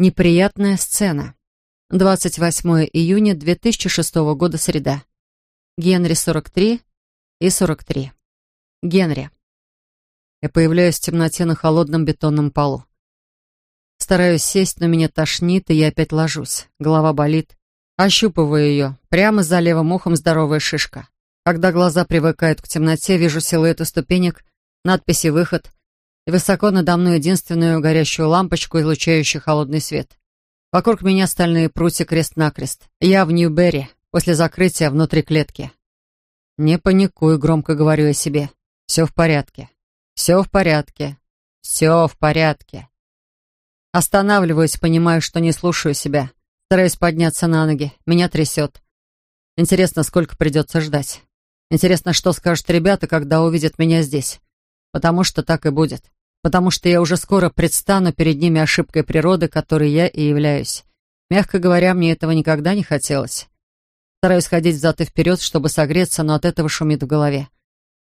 Неприятная сцена. 28 июня 2006 года, среда. Генри 43 и 43. Генри. Я появляюсь в темноте на холодном бетонном полу. Стараюсь сесть, но меня тошнит, и я опять ложусь. Голова болит. Ощупываю ее. Прямо за левым ухом здоровая шишка. Когда глаза привыкают к темноте, вижу силуэты ступенек, надписи «Выход», и высоко надо мной единственную горящую лампочку, излучающую холодный свет. Вокруг меня стальные прутья крест-накрест. Я в Нью-Берри, после закрытия внутри клетки. Не паникую, громко говорю я себе. Все в порядке. Все в порядке. Все в порядке. Останавливаюсь, понимаю, что не слушаю себя. Стараюсь подняться на ноги. Меня трясет. Интересно, сколько придется ждать. Интересно, что скажут ребята, когда увидят меня здесь. Потому что так и будет потому что я уже скоро предстану перед ними ошибкой природы, которой я и являюсь. Мягко говоря, мне этого никогда не хотелось. Стараюсь ходить взад и вперед, чтобы согреться, но от этого шумит в голове.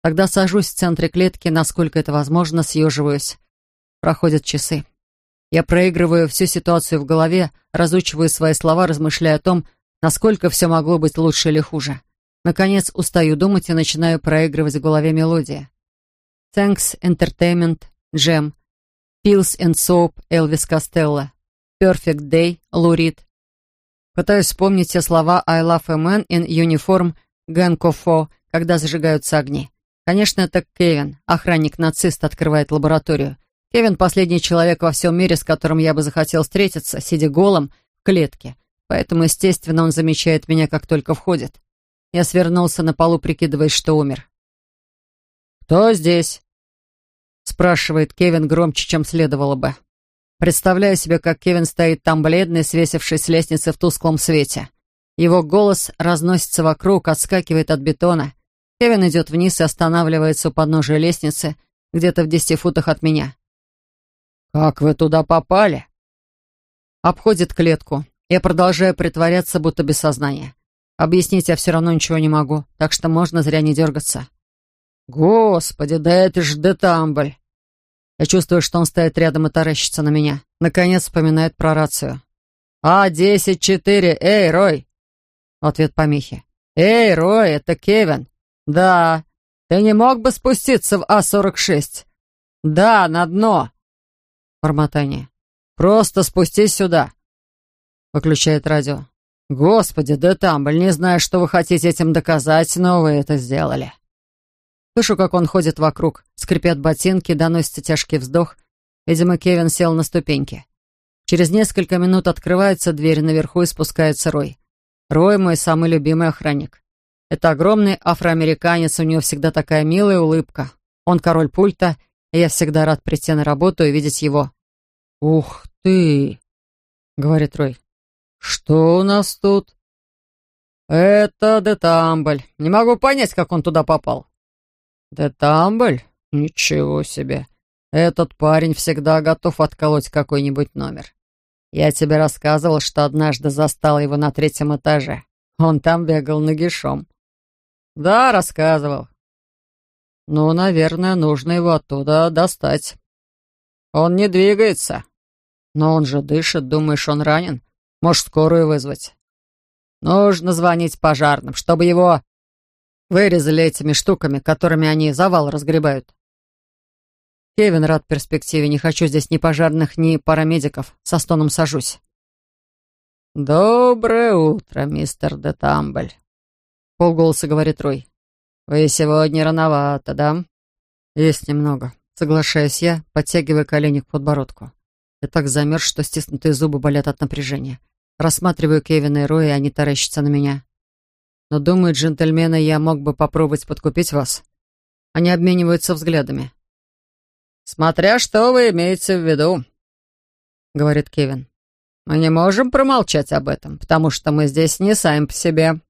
Тогда сажусь в центре клетки, насколько это возможно, съеживаюсь. Проходят часы. Я проигрываю всю ситуацию в голове, разучиваю свои слова, размышляя о том, насколько все могло быть лучше или хуже. Наконец, устаю думать и начинаю проигрывать в голове мелодии. Thanks Entertainment Джем, Pills and Soap, Элвис Костелло, Perfect Day, Лурид. Пытаюсь вспомнить все слова I love a man in uniform, Ген Кофо, когда зажигаются огни. Конечно, это Кевин, охранник-нацист, открывает лабораторию. Кевин — последний человек во всем мире, с которым я бы захотел встретиться, сидя голым в клетке. Поэтому, естественно, он замечает меня, как только входит. Я свернулся на полу, прикидываясь, что умер. «Кто здесь?» Спрашивает Кевин громче, чем следовало бы. Представляю себе, как Кевин стоит там бледный, свесившись с лестницы в тусклом свете. Его голос разносится вокруг, отскакивает от бетона. Кевин идет вниз и останавливается у подножия лестницы, где-то в десяти футах от меня. «Как вы туда попали?» Обходит клетку. Я продолжаю притворяться, будто без сознания. Объяснить я все равно ничего не могу, так что можно зря не дергаться. «Господи, да это ж Детамбль!» Я чувствую, что он стоит рядом и таращится на меня. Наконец вспоминает про рацию. «А-10-4! Эй, Рой!» В ответ помехи. «Эй, Рой, это Кевин!» «Да. Ты не мог бы спуститься в А-46?» «Да, на дно!» Бормотание. «Просто спустись сюда!» Выключает радио. «Господи, Детамбль, не знаю, что вы хотите этим доказать, но вы это сделали!» Слышу, как он ходит вокруг. Скрипят ботинки, доносится тяжкий вздох. Видимо, Кевин сел на ступеньки. Через несколько минут открывается дверь наверху и спускается Рой. Рой — мой самый любимый охранник. Это огромный афроамериканец, у него всегда такая милая улыбка. Он король пульта, и я всегда рад прийти на работу и видеть его. «Ух ты!» — говорит Рой. «Что у нас тут?» «Это Детамбль. Не могу понять, как он туда попал. «Да Тамбль? Ничего себе! Этот парень всегда готов отколоть какой-нибудь номер. Я тебе рассказывал, что однажды застал его на третьем этаже. Он там бегал нагишом». «Да, рассказывал». «Ну, наверное, нужно его оттуда достать». «Он не двигается». «Но он же дышит, думаешь, он ранен? Может, скорую вызвать?» «Нужно звонить пожарным, чтобы его Вырезали этими штуками, которыми они завал разгребают. Кевин рад перспективе. Не хочу здесь ни пожарных, ни парамедиков. Со стоном сажусь. «Доброе утро, мистер Детамбль», — полголоса говорит Рой. «Вы сегодня рановато, да?» «Есть немного», — соглашаюсь я, подтягивая колени к подбородку. Я так замерз, что стиснутые зубы болят от напряжения. Рассматриваю Кевина и Роя, и они таращатся на меня. Но, думаю, джентльмены, я мог бы попробовать подкупить вас. Они обмениваются взглядами. «Смотря что вы имеете в виду», — говорит Кевин. «Мы не можем промолчать об этом, потому что мы здесь не сами по себе».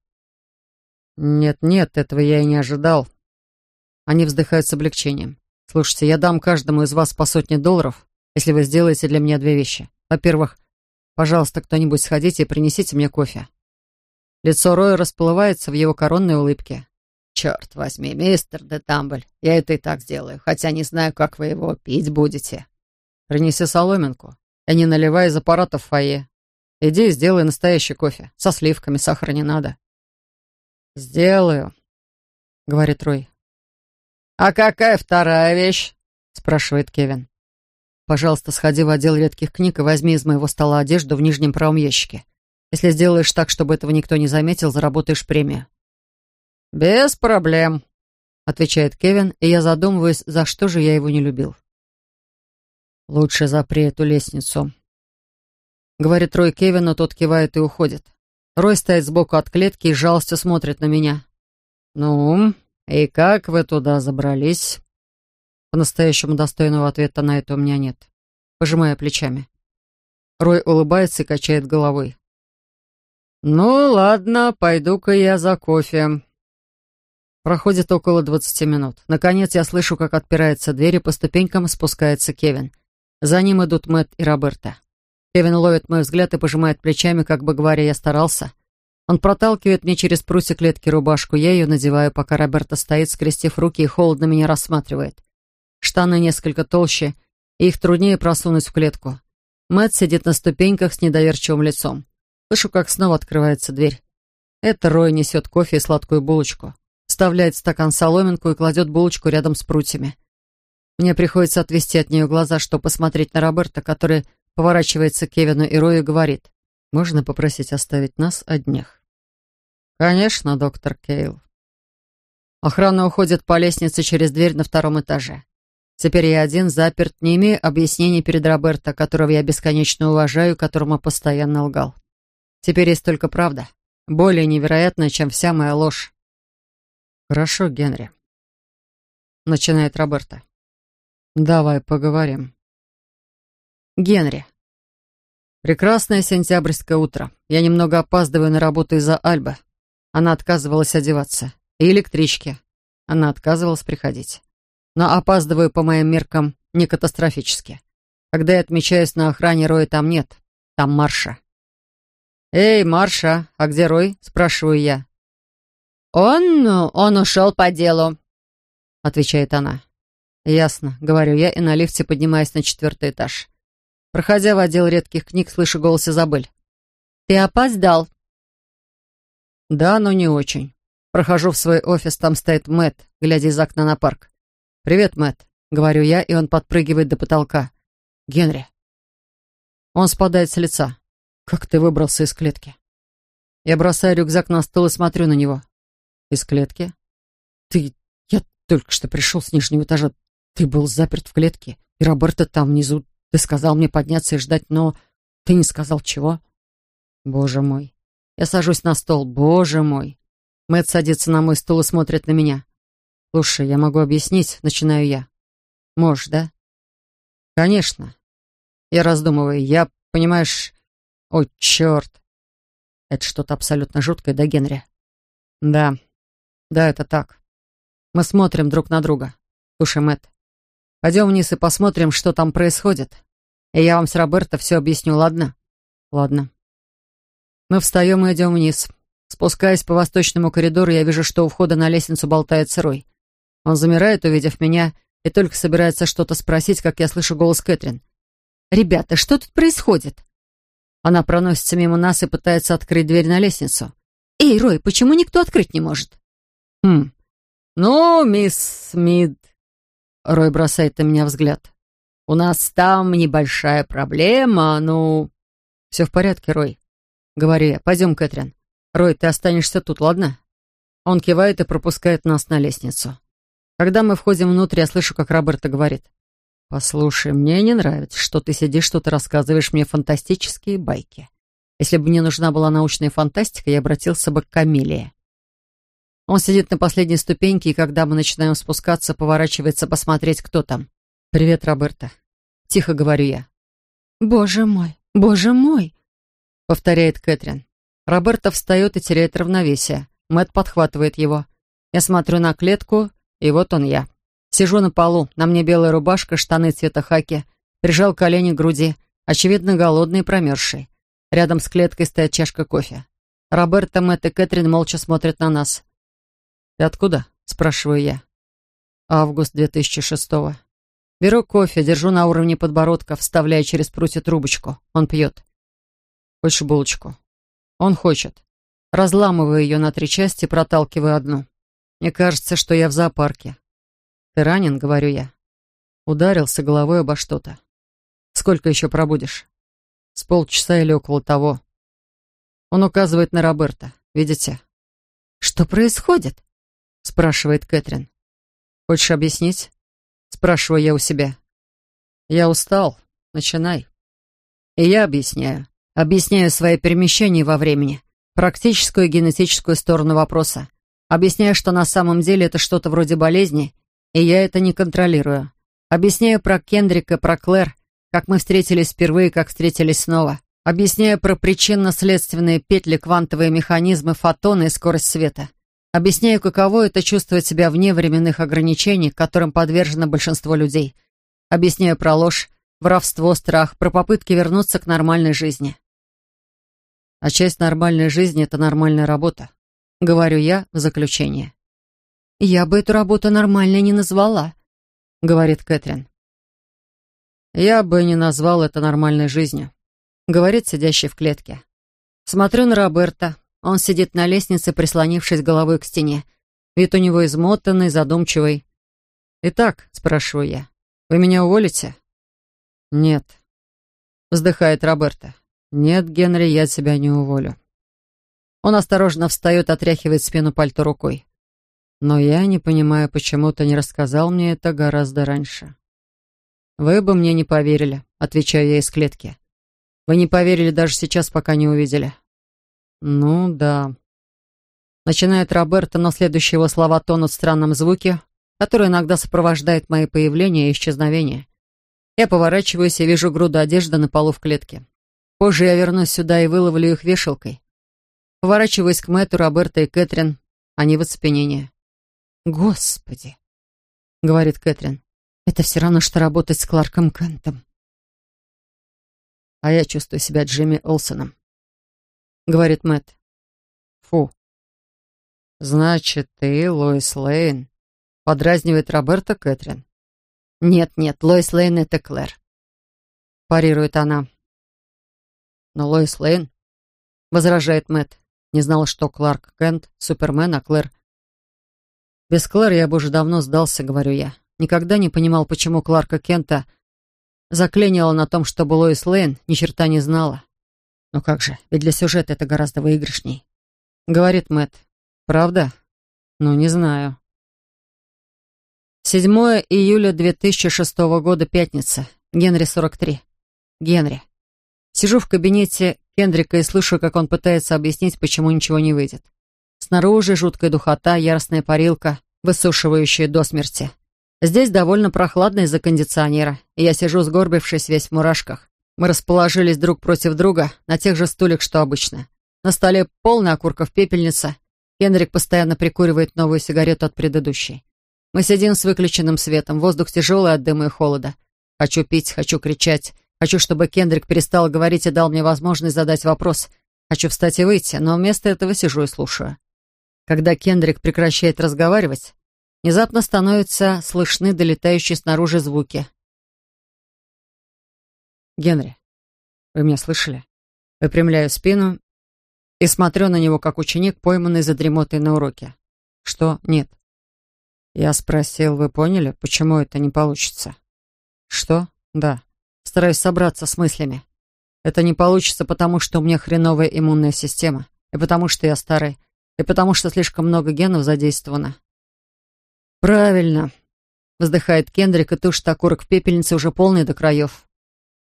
«Нет-нет, этого я и не ожидал». Они вздыхают с облегчением. «Слушайте, я дам каждому из вас по сотне долларов, если вы сделаете для меня две вещи. Во-первых, пожалуйста, кто-нибудь сходите и принесите мне кофе. Лицо Роя расплывается в его коронной улыбке. «Черт возьми, мистер де Тамбль, я это и так сделаю, хотя не знаю, как вы его пить будете. Принеси соломинку. И не наливай из аппарата в фойе. Иди и сделай настоящий кофе. Со сливками, сахара не надо. «Сделаю», — говорит Рой. «А какая вторая вещь?» — спрашивает Кевин. «Пожалуйста, сходи в отдел редких книг и возьми из моего стола одежду в нижнем правом ящике. Если сделаешь так, чтобы этого никто не заметил, заработаешь премию». «Без проблем», — отвечает Кевин, и я задумываюсь, за что же я его не любил. «Лучше запри эту лестницу», — говорит Рой Кевину, тот кивает и уходит. Рой стоит сбоку от клетки и жалостью смотрит на меня. «Ну, и как вы туда забрались?» По-настоящему достойного ответа на это у меня нет. Пожимая плечами. Рой улыбается и качает головой. «Ну, ладно, пойду-ка я за кофе». Проходит около двадцати минут. Наконец я слышу, как отпирается дверь, и по ступенькам спускается Кевин. За ним идут Мэтт и Роберта. Кевин ловит мой взгляд и пожимает плечами, как бы говоря, я старался. Он проталкивает мне через прутья клетки рубашку, я ее надеваю, пока Роберта стоит, скрестив руки и холодно меня рассматривает. Штаны несколько толще, и их труднее просунуть в клетку. Мэтт сидит на ступеньках с недоверчивым лицом. Слышу, как снова открывается дверь. Это Рой несет кофе и сладкую булочку. Вставляет стакан соломинку и кладет булочку рядом с прутьями. Мне приходится отвести от нее глаза, чтобы посмотреть на Роберта, который Поворачивается к Кевину и Рою и говорит. «Можно попросить оставить нас одних?» «Конечно, доктор Кейл». Охрана уходит по лестнице через дверь на втором этаже. Теперь я один, заперт, не имею объяснений перед Роберто, которого я бесконечно уважаю, которому постоянно лгал. Теперь есть только правда, более невероятная, чем вся моя ложь. «Хорошо, Генри», — начинает Роберто. «Давай поговорим». Генри. Прекрасное сентябрьское утро. Я немного опаздываю на работу из-за Альбы. Она отказывалась одеваться. И электрички. Она отказывалась приходить. Но опаздываю по моим меркам не катастрофически. Когда я отмечаюсь на охране, Роя там нет. Там Марша. «Эй, Марша, а где Рой?» — спрашиваю я. «Он... он ушел по делу», — отвечает она. «Ясно», — говорю я и на лифте поднимаюсь на четвертый этаж. Проходя в отдел редких книг, слышу голос Изабель. «Ты опоздал». «Да, но не очень. Прохожу в свой офис, там стоит Мэт, глядя из окна на парк. «Привет, Мэт, говорю я, и он подпрыгивает до потолка. «Генри». Он спадает с лица. «Как ты выбрался из клетки?» Я бросаю рюкзак на стол и смотрю на него. «Из клетки?» «Ты... Я только что пришел с нижнего этажа. Ты был заперт в клетке, и Роберта там внизу. Ты сказал мне подняться и ждать, но ты не сказал чего. Боже мой. Я сажусь на стол. Боже мой. Мэтт садится на мой стул и смотрит на меня. Слушай, я могу объяснить, начинаю я. Можешь, да? Конечно. Я раздумываю. Я, понимаешь... О, черт. Это что-то абсолютно жуткое, да, Генри? Да. Да, это так. Мы смотрим друг на друга. Слушай, Мэтт, Пойдем вниз и посмотрим, что там происходит. И я вам с Роберто все объясню, ладно? Ладно. Мы встаем и идем вниз. Спускаясь по восточному коридору, я вижу, что у входа на лестницу болтает сырой. Он замирает, увидев меня, и только собирается что-то спросить, как я слышу голос Кэтрин. «Ребята, что тут происходит?» Она проносится мимо нас и пытается открыть дверь на лестницу. «Эй, Рой, почему никто открыть не может?» «Хм. Ну, мисс Смит, Рой бросает на меня взгляд. «У нас там небольшая проблема, ну...» «Все в порядке, Рой», — говорю я. «Пойдем, Кэтрин. Рой, ты останешься тут, ладно?» Он кивает и пропускает нас на лестницу. Когда мы входим внутрь, я слышу, как Роберта говорит. «Послушай, мне не нравится, что ты сидишь, что ты рассказываешь мне фантастические байки. Если бы мне нужна была научная фантастика, я обратился бы к Камилии. Он сидит на последней ступеньке, и когда мы начинаем спускаться, поворачивается посмотреть, кто там. «Привет, Роберта». Тихо говорю я. «Боже мой, боже мой!» Повторяет Кэтрин. Роберта встает и теряет равновесие. Мэт подхватывает его. Я смотрю на клетку, и вот он я. Сижу на полу, на мне белая рубашка, штаны цвета хаки, прижал колени к груди, очевидно голодный и промерзший. Рядом с клеткой стоит чашка кофе. Роберта, Мэтт и Кэтрин молча смотрят на нас. «Ты откуда?» — спрашиваю я. «Август 2006-го». Беру кофе, держу на уровне подбородка, вставляя через прутья трубочку. Он пьет. Хочешь булочку? Он хочет. Разламываю ее на три части, проталкиваю одну. Мне кажется, что я в зоопарке. Ты ранен, говорю я. Ударился головой обо что-то. Сколько еще пробудешь? С полчаса или около того. Он указывает на Роберта. Видите? Что происходит? Спрашивает Кэтрин. Хочешь объяснить? Спрашиваю я у себя. Я устал. Начинай. И я объясняю. Объясняю свои перемещения во времени. Практическую и генетическую сторону вопроса. Объясняю, что на самом деле это что-то вроде болезни, и я это не контролирую. Объясняю про Кендрика, про Клэр, как мы встретились впервые, как встретились снова. Объясняю про причинно-следственные петли, квантовые механизмы, фотоны и скорость света. Объясняю, каково это чувствовать себя вне временных ограничений, которым подвержено большинство людей. Объясняю про ложь, воровство, страх, про попытки вернуться к нормальной жизни. А часть нормальной жизни — это нормальная работа. Говорю я в заключение. «Я бы эту работу нормальной не назвала», — говорит Кэтрин. «Я бы не назвал это нормальной жизнью», — говорит сидящий в клетке. Смотрю на Роберта, он сидит на лестнице, прислонившись головой к стене. Вид у него измотанный, задумчивый. «Итак», — спрашиваю я, — «вы меня уволите?» «Нет», — вздыхает Роберта. «Нет, Генри, я тебя не уволю». Он осторожно встает, отряхивает спину пальто рукой. «Но я не понимаю, почему ты не рассказал мне это гораздо раньше». «Вы бы мне не поверили», — отвечаю я из клетки. «Вы не поверили даже сейчас, пока не увидели. «Ну да». Начинает Роберто, но следующие его слова тонут в странном звуке, который иногда сопровождает мои появления и исчезновения. Я поворачиваюсь и вижу груду одежды на полу в клетке. Позже я вернусь сюда и выловлю их вешалкой. Поворачиваюсь к Мэтту, Роберто и Кэтрин. Они в оцепенении. «Господи!» — говорит Кэтрин. «Это все равно, что работать с Кларком Кентом». А я чувствую себя Джимми Олсоном. — говорит Мэтт. «Фу». «Значит, ты, Лоис Лейн?» — подразнивает Роберта Кэтрин. «Нет-нет, Лоис Лейн — это Клэр», — парирует она. «Но Лоис Лейн?» — возражает Мэтт. «Не знал, что Кларк Кент — Супермен, а Клэр...» «Без Клэр я бы уже давно сдался», — говорю я. Никогда не понимал, почему Кларка Кента заклинило на том, чтобы Лоис Лейн ни черта не знала. «Ну как же, ведь для сюжета это гораздо выигрышней», — говорит Мэтт. «Правда? Ну, не знаю». 7 июля 2006 года, пятница. Генри, 43. Генри. Сижу в кабинете Кендрика и слышу, как он пытается объяснить, почему ничего не выйдет. Снаружи жуткая духота, яростная парилка, высушивающая до смерти. Здесь довольно прохладно из-за кондиционера, и я сижу сгорбившись весь в мурашках. Мы расположились друг против друга на тех же стульях, что обычно. На столе полная окурков пепельница. Генрик постоянно прикуривает новую сигарету от предыдущей. Мы сидим с выключенным светом, воздух тяжелый от дыма и холода. Хочу пить, хочу кричать. Хочу, чтобы Кендрик перестал говорить и дал мне возможность задать вопрос. Хочу встать и выйти, но вместо этого сижу и слушаю. Когда Кендрик прекращает разговаривать, внезапно становятся слышны долетающие снаружи звуки. «Генри, вы меня слышали?» Выпрямляю спину и смотрю на него, как ученик, пойманный за дремотой на уроке. «Что? Нет». Я спросил, вы поняли, почему это не получится? Что? Да. Стараюсь собраться с мыслями. Это не получится, потому что у меня хреновая иммунная система, и потому что я старый, и потому что слишком много генов задействовано. Правильно. Вздыхает Кендрик, и тушит окурок в пепельнице уже полный до краев.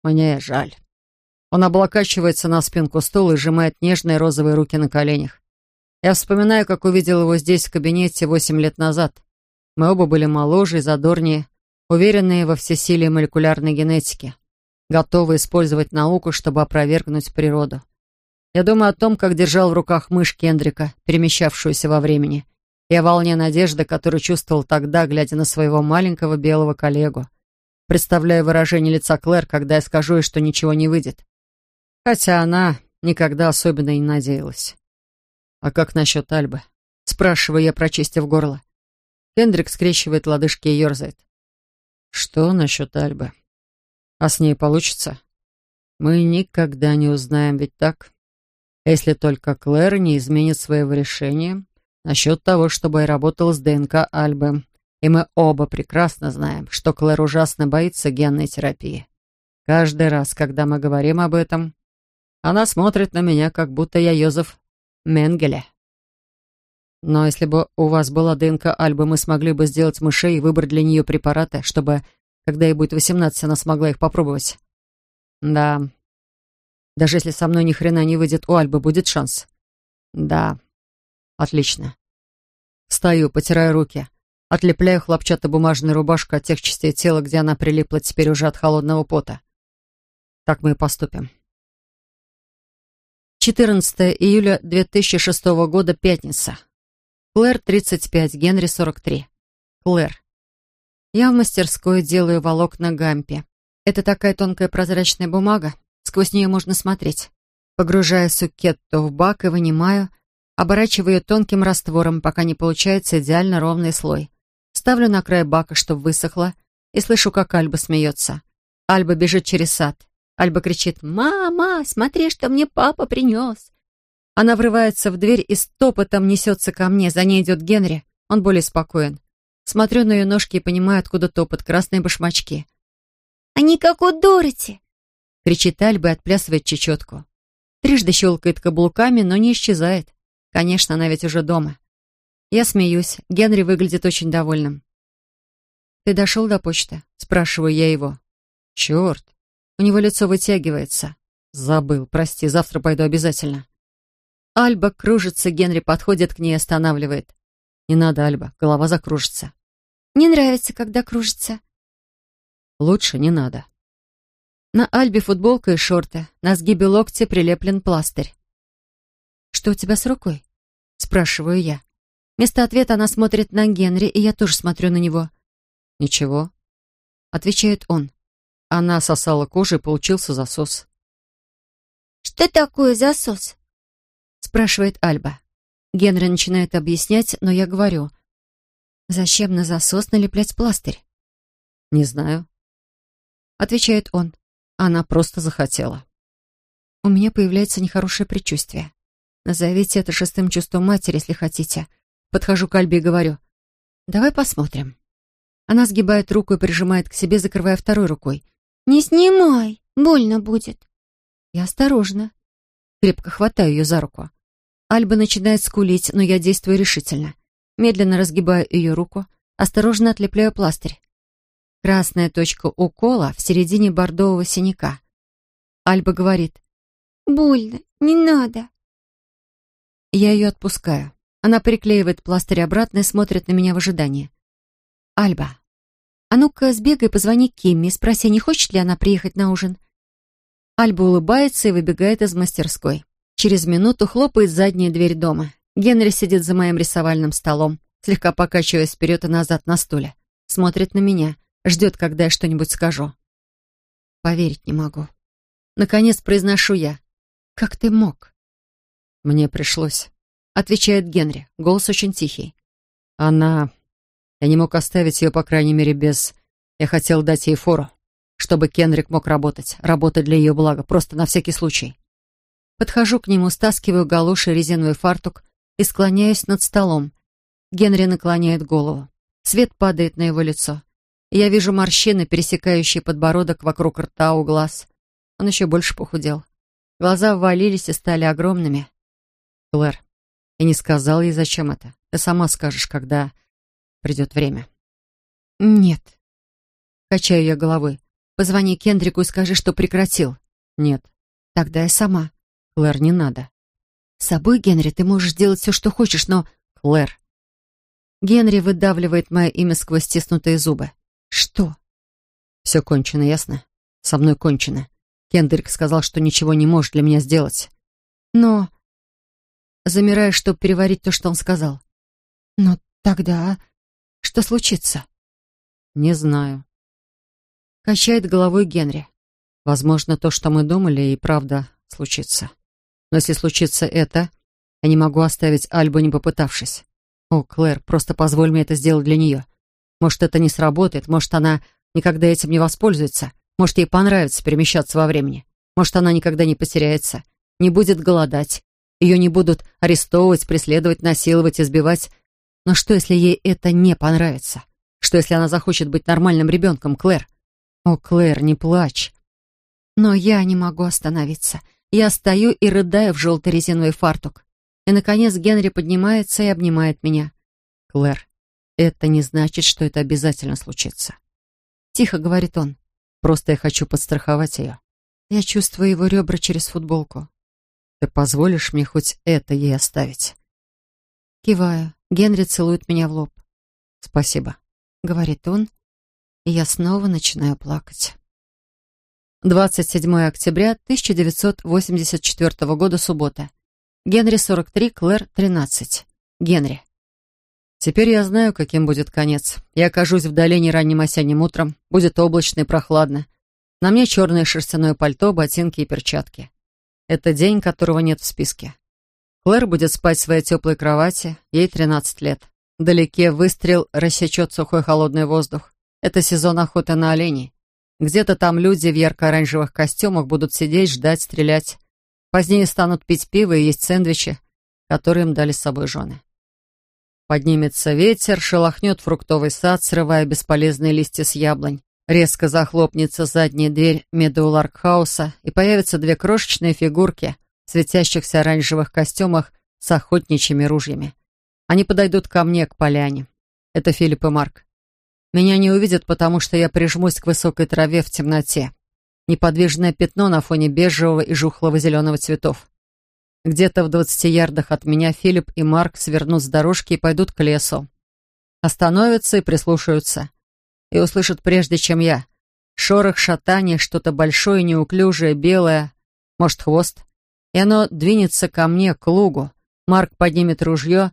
Мне жаль. Он облокачивается на спинку стула и сжимает нежные розовые руки на коленях. Я вспоминаю, как увидел его здесь, в кабинете, восемь лет назад. Мы оба были моложе и задорнее, уверенные во всесилии молекулярной генетики, готовы использовать науку, чтобы опровергнуть природу. Я думаю о том, как держал в руках мышь Кендрика, перемещавшуюся во времени, и о волне надежды, которую чувствовал тогда, глядя на своего маленького белого коллегу. Представляю выражение лица Клэр, когда я скажу ей, что ничего не выйдет. Хотя она никогда особенно не надеялась. «А как насчет Альбы?» Спрашиваю я, прочистив горло. Кендрик скрещивает лодыжки и ерзает. Что насчет Альбы? А с ней получится? Мы никогда не узнаем, ведь так? Если только Клэр не изменит своего решения насчет того, чтобы я работал с ДНК Альбы. И мы оба прекрасно знаем, что Клэр ужасно боится генной терапии. Каждый раз, когда мы говорим об этом, она смотрит на меня, как будто я Йозеф Менгеле. Но если бы у вас была ДНК Альбы, мы смогли бы сделать мышей и выбрать для нее препараты, чтобы, когда ей будет 18, она смогла их попробовать. Да. Даже если со мной ни хрена не выйдет, у Альбы будет шанс. Да. Отлично. Стою, потираю руки. Отлепляю хлопчатобумажную рубашку от тех частей тела, где она прилипла теперь уже от холодного пота. Так мы и поступим. 14 июля 2006 года, пятница. Клэр, 35, Генри, 43. Клэр. Я в мастерской делаю волокна гампи. Это такая тонкая прозрачная бумага, сквозь нее можно смотреть. Погружаю сукетту в бак и вынимаю, оборачиваю ее тонким раствором, пока не получается идеально ровный слой. Ставлю на край бака, чтобы высохло, и слышу, как Альба смеется. Альба бежит через сад. Альба кричит «Мама, смотри, что мне папа принес!» Она врывается в дверь и стопотом несется ко мне. За ней идет Генри. Он более спокоен. Смотрю на ее ножки и понимаю, откуда топот. Красные башмачки. «Они как у Дороти!» Кричит Альба и отплясывает чечетку. Трижды щелкает каблуками, но не исчезает. Конечно, она ведь уже дома. Я смеюсь. Генри выглядит очень довольным. «Ты дошел до почты?» Спрашиваю я его. «Черт!» У него лицо вытягивается. «Забыл, прости, завтра пойду обязательно». Альба кружится, Генри подходит к ней и останавливает. «Не надо, Альба, голова закружится». «Не нравится, когда кружится». «Лучше не надо». На Альбе футболка и шорты, на сгибе локтя прилеплен пластырь. «Что у тебя с рукой?» — спрашиваю я. Вместо ответа она смотрит на Генри, и я тоже смотрю на него. «Ничего», — отвечает он. Она сосала кожу и получился засос. «Что такое засос?» спрашивает Альба. Генри начинает объяснять, но я говорю. «Зачем на засос налеплять пластырь?» «Не знаю», — отвечает он. Она просто захотела. У меня появляется нехорошее предчувствие. Назовите это шестым чувством матери, если хотите. Подхожу к Альбе и говорю. «Давай посмотрим». Она сгибает руку и прижимает к себе, закрывая второй рукой. «Не снимай, больно будет». Я осторожно. Крепко хватаю ее за руку. Альба начинает скулить, но я действую решительно. Медленно разгибаю ее руку, осторожно отлепляю пластырь. Красная точка укола в середине бордового синяка. Альба говорит. «Больно, не надо». Я ее отпускаю. Она приклеивает пластырь обратно и смотрит на меня в ожидании. «Альба, а ну-ка сбегай, позвони Кимми, спроси, не хочет ли она приехать на ужин». Альба улыбается и выбегает из мастерской. Через минуту хлопает задняя дверь дома. Генри сидит за моим рисовальным столом, слегка покачиваясь вперед и назад на стуле. Смотрит на меня, ждет, когда я что-нибудь скажу. Поверить не могу. Наконец произношу я. «Как ты мог?» «Мне пришлось», — отвечает Генри. Голос очень тихий. «Она... Я не мог оставить ее, по крайней мере, без... Я хотел дать ей фору, чтобы Кенрик мог работать, работать для ее блага, просто на всякий случай. Подхожу к нему, стаскиваю галоши резиновый фартук и склоняюсь над столом. Генри наклоняет голову. Свет падает на его лицо. Я вижу морщины, пересекающие подбородок вокруг рта у глаз. Он еще больше похудел. Глаза ввалились и стали огромными. Клэр, я не сказал ей, зачем это. Ты сама скажешь, когда придет время. Нет. Качаю я головой. Позвони Кендрику и скажи, что прекратил. Нет. Тогда я сама. Клэр, не надо. С собой, Генри, ты можешь делать все, что хочешь, но... Клэр. Генри выдавливает мое имя сквозь стиснутые зубы. Что? Все кончено, ясно? Со мной кончено. Кендрик сказал, что ничего не может для меня сделать. Но... Замираю, чтобы переварить то, что он сказал. Но тогда... Что случится? Не знаю. Качает головой Генри. Возможно, то, что мы думали, и правда случится. Но если случится это, я не могу оставить Альбу, не попытавшись. О, Клэр, просто позволь мне это сделать для нее. Может, это не сработает, может, она никогда этим не воспользуется. Может, ей понравится перемещаться во времени. Может, она никогда не потеряется, не будет голодать. Ее не будут арестовывать, преследовать, насиловать, избивать. Но что, если ей это не понравится? Что, если она захочет быть нормальным ребенком, Клэр? О, Клэр, не плачь. Но я не могу остановиться. Я стою и рыдаю в желтый резиновый фартук. И, наконец, Генри поднимается и обнимает меня. Клэр, это не значит, что это обязательно случится. Тихо говорит он. Просто я хочу подстраховать ее. Я чувствую его ребра через футболку. Ты позволишь мне хоть это ей оставить? Киваю. Генри целует меня в лоб. Спасибо, говорит он, и я снова начинаю плакать. 27 октября 1984 года, суббота. Генри 43, Клэр 13. Генри. Теперь я знаю, каким будет конец. Я окажусь в долине ранним осенним утром. Будет облачно и прохладно. На мне черное шерстяное пальто, ботинки и перчатки. Это день, которого нет в списке. Клэр будет спать в своей теплой кровати. Ей 13 лет. Вдалеке выстрел рассечет сухой холодный воздух. Это сезон охоты на оленей. Где-то там люди в ярко-оранжевых костюмах будут сидеть, ждать, стрелять. Позднее станут пить пиво и есть сэндвичи, которые им дали с собой жены. Поднимется ветер, шелохнет фруктовый сад, срывая бесполезные листья с яблонь. Резко захлопнется задняя дверь Медоуларк-хауса, и появятся две крошечные фигурки в светящихся оранжевых костюмах с охотничьими ружьями. Они подойдут ко мне, к поляне. Это Филипп и Марк. Меня не увидят, потому что я прижмусь к высокой траве в темноте. Неподвижное пятно на фоне бежевого и жухлого зеленого цветов. Где-то в двадцати ярдах от меня Филипп и Марк свернут с дорожки и пойдут к лесу. Остановятся и прислушаются. И услышат прежде, чем я. Шорох, шатание, что-то большое, неуклюжее, белое, может, хвост. И оно двинется ко мне, к лугу. Марк поднимет ружье,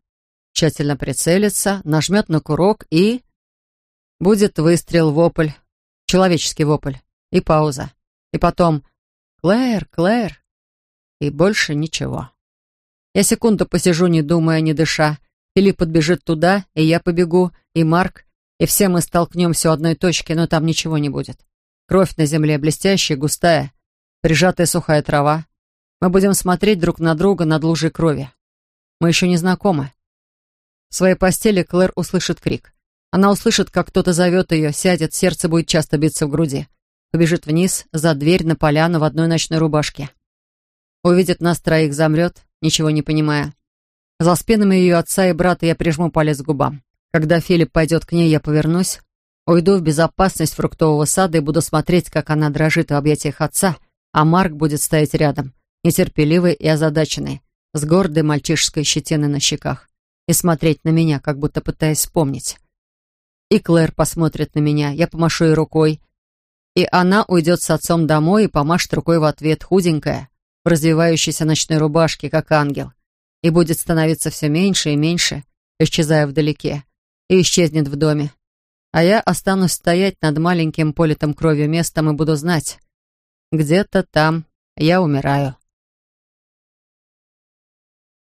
тщательно прицелится, нажмет на курок и... Будет выстрел, вопль, человеческий вопль, и пауза. И потом «Клэр, Клэр!» И больше ничего. Я секунду посижу, не думая, не дыша. Филипп подбежит туда, и я побегу, и Марк, и все мы столкнемся у одной точки, но там ничего не будет. Кровь на земле, блестящая, густая, прижатая сухая трава. Мы будем смотреть друг на друга над лужей крови. Мы еще не знакомы. В своей постели Клэр услышит крик. Она услышит, как кто-то зовет ее, сядет, сердце будет часто биться в груди. Побежит вниз, за дверь, на поляну в одной ночной рубашке. Увидит нас троих, замрет, ничего не понимая. За спинами ее отца и брата я прижму палец к губам. Когда Филипп пойдет к ней, я повернусь, уйду в безопасность фруктового сада и буду смотреть, как она дрожит в объятиях отца, а Марк будет стоять рядом, нетерпеливый и озадаченный, с гордой мальчишеской щетиной на щеках, и смотреть на меня, как будто пытаясь вспомнить. И Клэр посмотрит на меня, я помашу ей рукой, и она уйдет с отцом домой и помашет рукой в ответ, худенькая, в развивающейся ночной рубашке, как ангел, и будет становиться все меньше и меньше, исчезая вдалеке, и исчезнет в доме. А я останусь стоять над маленьким политым кровью местом и буду знать, где-то там я умираю.